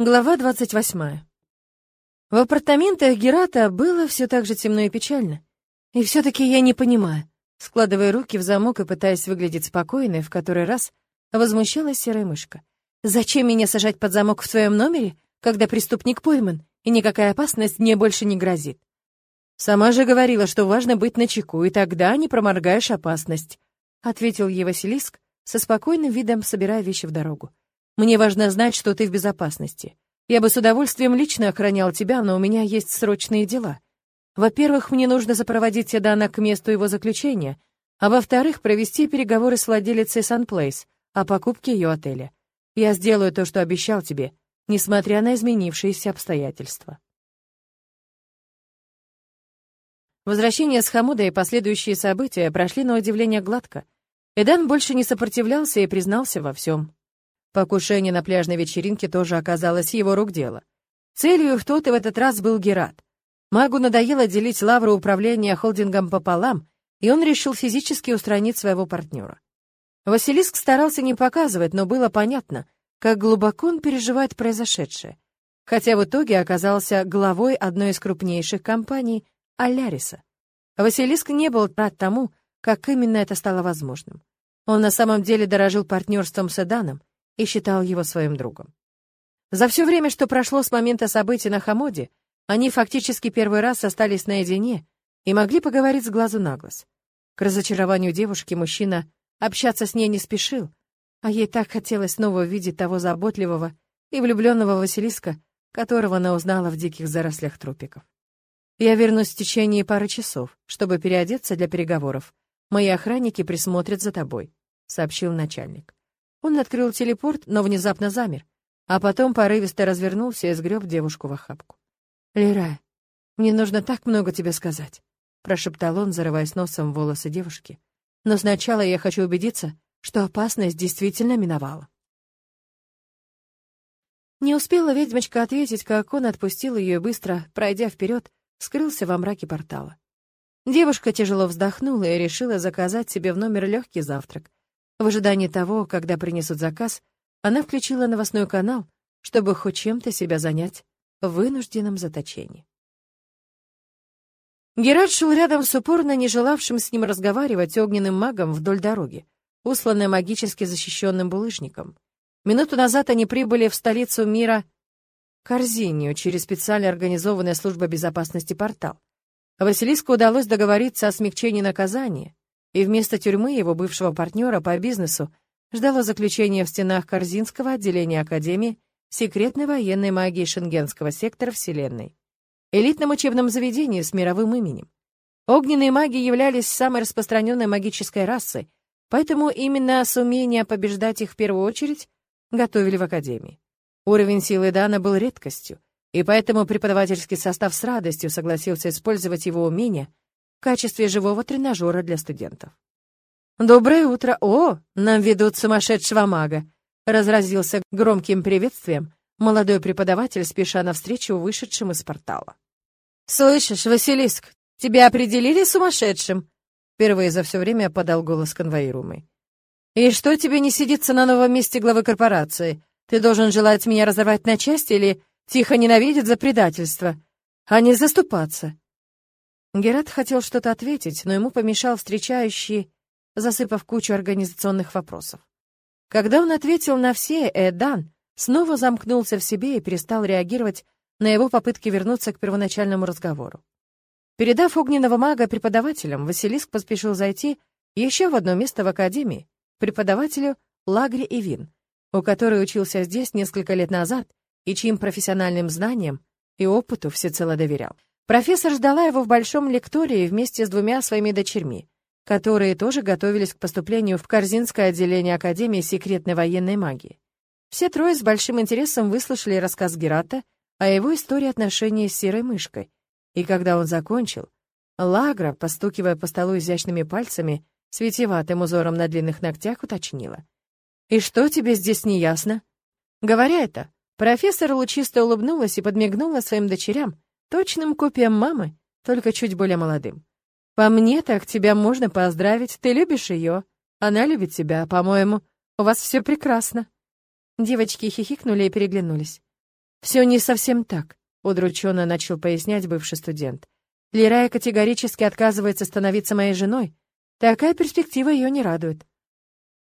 Глава 28. В апартаментах Герата было все так же темно и печально. И все-таки я не понимаю, складывая руки в замок и пытаясь выглядеть спокойной, в который раз возмущалась серая мышка. «Зачем меня сажать под замок в своем номере, когда преступник пойман, и никакая опасность мне больше не грозит?» «Сама же говорила, что важно быть начеку, и тогда не проморгаешь опасность», — ответил ей Василиск, со спокойным видом собирая вещи в дорогу. Мне важно знать, что ты в безопасности. Я бы с удовольствием лично охранял тебя, но у меня есть срочные дела. Во-первых, мне нужно запроводить Седана к месту его заключения, а во-вторых, провести переговоры с владелицей Sunplace о покупке ее отеля. Я сделаю то, что обещал тебе, несмотря на изменившиеся обстоятельства. Возвращение с Хамуда и последующие события прошли на удивление гладко. Эдан больше не сопротивлялся и признался во всем. Покушение на пляжной вечеринке тоже оказалось его рук дело. Целью их тут и в этот раз был Герат. Магу надоело делить лавру управления холдингом пополам, и он решил физически устранить своего партнера. Василиск старался не показывать, но было понятно, как глубоко он переживает произошедшее, хотя в итоге оказался главой одной из крупнейших компаний — Аляриса. Василиск не был рад тому, как именно это стало возможным. Он на самом деле дорожил партнерством с Эданом, и считал его своим другом. За все время, что прошло с момента событий на Хамоде, они фактически первый раз остались наедине и могли поговорить с глазу на глаз. К разочарованию девушки мужчина общаться с ней не спешил, а ей так хотелось снова увидеть того заботливого и влюбленного Василиска, которого она узнала в диких зарослях тропиков. «Я вернусь в течение пары часов, чтобы переодеться для переговоров. Мои охранники присмотрят за тобой», — сообщил начальник. Он открыл телепорт, но внезапно замер, а потом порывисто развернулся и сгреб девушку в охапку. «Лера, мне нужно так много тебе сказать», — прошептал он, зарываясь носом в волосы девушки. «Но сначала я хочу убедиться, что опасность действительно миновала». Не успела ведьмочка ответить, как он отпустил ее быстро, пройдя вперед, скрылся во мраке портала. Девушка тяжело вздохнула и решила заказать себе в номер легкий завтрак, в ожидании того, когда принесут заказ, она включила новостной канал, чтобы хоть чем-то себя занять в вынужденном заточении. Геральт шел рядом с упорно не желавшим с ним разговаривать огненным магом вдоль дороги, усланной магически защищенным булыжником. Минуту назад они прибыли в столицу мира Корзинию через специально организованную службу безопасности портал. Василиску удалось договориться о смягчении наказания, и вместо тюрьмы его бывшего партнера по бизнесу ждало заключение в стенах Корзинского отделения Академии секретной военной магии Шенгенского сектора Вселенной, элитном учебном заведении с мировым именем. Огненные маги являлись самой распространенной магической расой, поэтому именно с умения побеждать их в первую очередь готовили в Академии. Уровень силы Дана был редкостью, и поэтому преподавательский состав с радостью согласился использовать его умения — качестве живого тренажера для студентов. «Доброе утро! О, нам ведут сумасшедшего мага!» разразился громким приветствием молодой преподаватель, спеша навстречу вышедшим из портала. «Слышишь, Василиск, тебя определили сумасшедшим?» Впервые за все время подал голос конвоируемый. «И что тебе не сидится на новом месте главы корпорации? Ты должен желать меня разорвать на части или тихо ненавидеть за предательство, а не заступаться?» Герат хотел что-то ответить, но ему помешал встречающий, засыпав кучу организационных вопросов. Когда он ответил на все, Эдан снова замкнулся в себе и перестал реагировать на его попытки вернуться к первоначальному разговору. Передав огненного мага преподавателям, Василиск поспешил зайти еще в одно место в академии, преподавателю Лагри Ивин, у которой учился здесь несколько лет назад и чьим профессиональным знаниям и опыту всецело доверял. Профессор ждала его в большом лектории вместе с двумя своими дочерьми, которые тоже готовились к поступлению в Корзинское отделение Академии секретной военной магии. Все трое с большим интересом выслушали рассказ Герата о его истории отношений с серой мышкой. И когда он закончил, Лагра, постукивая по столу изящными пальцами, с витиеватым узором на длинных ногтях, уточнила. «И что тебе здесь не ясно?» Говоря это, профессор лучисто улыбнулась и подмигнула своим дочерям, Точным копиям мамы, только чуть более молодым. По мне так тебя можно поздравить, ты любишь ее, она любит тебя, по-моему, у вас все прекрасно. Девочки хихикнули и переглянулись. Все не совсем так, удрученно начал пояснять бывший студент. Лирая категорически отказывается становиться моей женой. Такая перспектива ее не радует.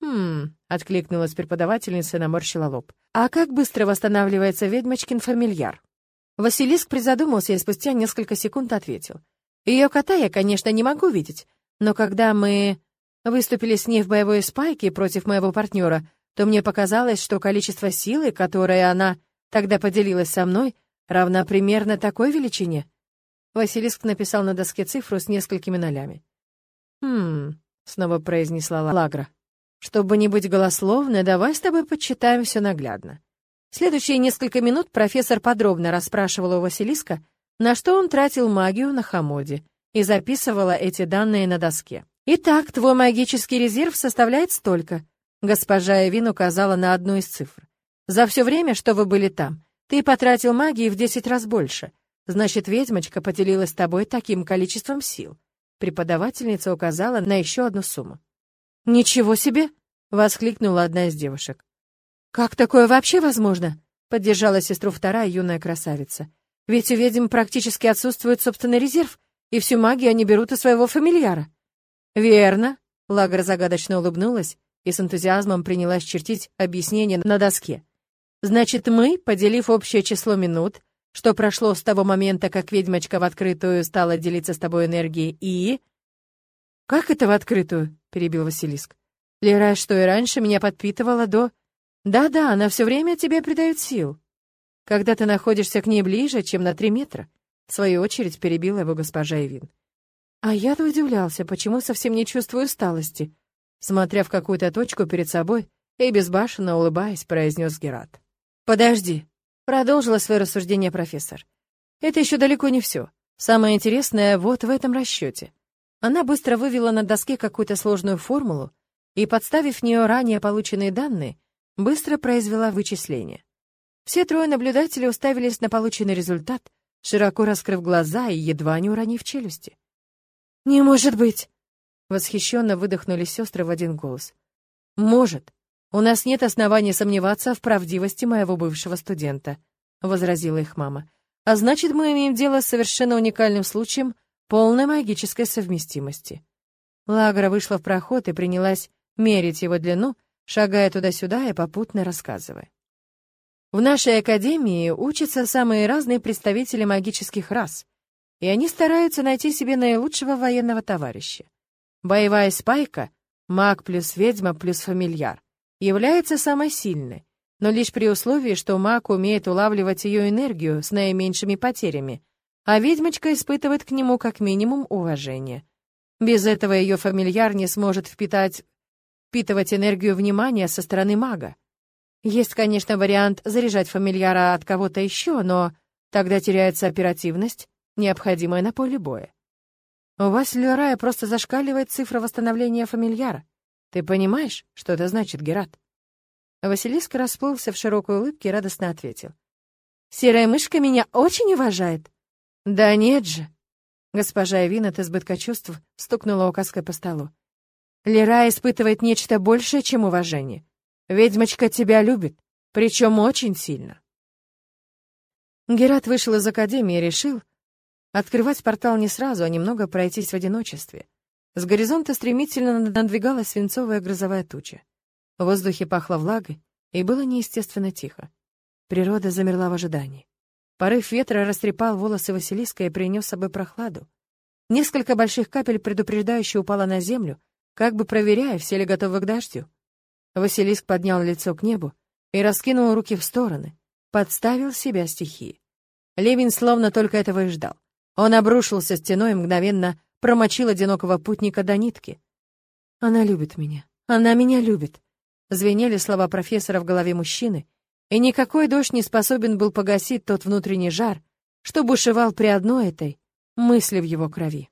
«Хм...» — откликнулась преподавательница и наморщила лоб. «А как быстро восстанавливается ведьмочкин фамильяр?» Василиск призадумался и спустя несколько секунд ответил. «Ее кота я, конечно, не могу видеть, но когда мы выступили с ней в боевой спайке против моего партнера, то мне показалось, что количество силы, которое она тогда поделилась со мной, равна примерно такой величине». Василиск написал на доске цифру с несколькими нолями. «Хм...» — снова произнесла Лагра. «Чтобы не быть голословной, давай с тобой подсчитаем все наглядно». Следующие несколько минут профессор подробно расспрашивала у Василиска, на что он тратил магию на Хамоде, и записывала эти данные на доске. «Итак, твой магический резерв составляет столько», — госпожа Эвин указала на одну из цифр. «За все время, что вы были там, ты потратил магии в десять раз больше. Значит, ведьмочка поделилась с тобой таким количеством сил. Преподавательница указала на еще одну сумму. «Ничего себе!» — воскликнула одна из девушек. «Как такое вообще возможно?» — поддержала сестру вторая юная красавица. «Ведь у ведьм практически отсутствует собственный резерв, и всю магию они берут из своего фамильяра». «Верно», — Лагра загадочно улыбнулась и с энтузиазмом принялась чертить объяснение на доске. «Значит, мы, поделив общее число минут, что прошло с того момента, как ведьмочка в открытую стала делиться с тобой энергией, и...» «Как это в открытую?» — перебил Василиск. «Лера, что и раньше меня подпитывала до...» «Да-да, она все время тебе придает сил. Когда ты находишься к ней ближе, чем на три метра», — в свою очередь перебила его госпожа Эвин. «А я-то удивлялся, почему совсем не чувствую усталости», смотря в какую-то точку перед собой и безбашенно улыбаясь, произнес Герат. «Подожди», Продолжила свое рассуждение профессор. Это еще далеко не все. Самое интересное вот в этом расчете. Она быстро вывела на доске какую-то сложную формулу и, подставив в нее ранее полученные данные, быстро произвела вычисление. Все трое наблюдателей уставились на полученный результат, широко раскрыв глаза и едва не уронив челюсти. «Не может быть!» Восхищенно выдохнули сестры в один голос. «Может. «У нас нет оснований сомневаться в правдивости моего бывшего студента», — возразила их мама. «А значит, мы имеем дело с совершенно уникальным случаем полной магической совместимости». Лагра вышла в проход и принялась мерить его длину, шагая туда-сюда и попутно рассказывая. В нашей академии учатся самые разные представители магических рас, и они стараются найти себе наилучшего военного товарища. Боевая спайка — маг плюс ведьма плюс фамильяр является самой сильной, но лишь при условии, что маг умеет улавливать ее энергию с наименьшими потерями, а ведьмочка испытывает к нему как минимум уважение. Без этого ее фамильяр не сможет впитать, впитывать энергию внимания со стороны мага. Есть, конечно, вариант заряжать фамильяра от кого-то еще, но тогда теряется оперативность, необходимая на поле боя. У вас, Лерая, просто зашкаливает цифра восстановления фамильяра. Ты понимаешь, что это значит, Герат?» Василиск расплылся в широкой улыбке и радостно ответил. «Серая мышка меня очень уважает». «Да нет же!» Госпожа Эвин от избытка чувств стукнула указкой по столу. «Лера испытывает нечто большее, чем уважение. Ведьмочка тебя любит, причем очень сильно». Герат вышел из академии и решил открывать портал не сразу, а немного пройтись в одиночестве. С горизонта стремительно надвигалась свинцовая грозовая туча. В воздухе пахло влагой, и было неестественно тихо. Природа замерла в ожидании. Порыв ветра растрепал волосы Василиска и принес с собой прохладу. Несколько больших капель предупреждающе упало на землю, как бы проверяя, все ли готовы к дождю. Василиск поднял лицо к небу и раскинул руки в стороны, подставил себя стихии. Левин словно только этого и ждал. Он обрушился стеной мгновенно промочил одинокого путника до нитки. «Она любит меня. Она меня любит», — звенели слова профессора в голове мужчины, и никакой дождь не способен был погасить тот внутренний жар, что бушевал при одной этой мысли в его крови.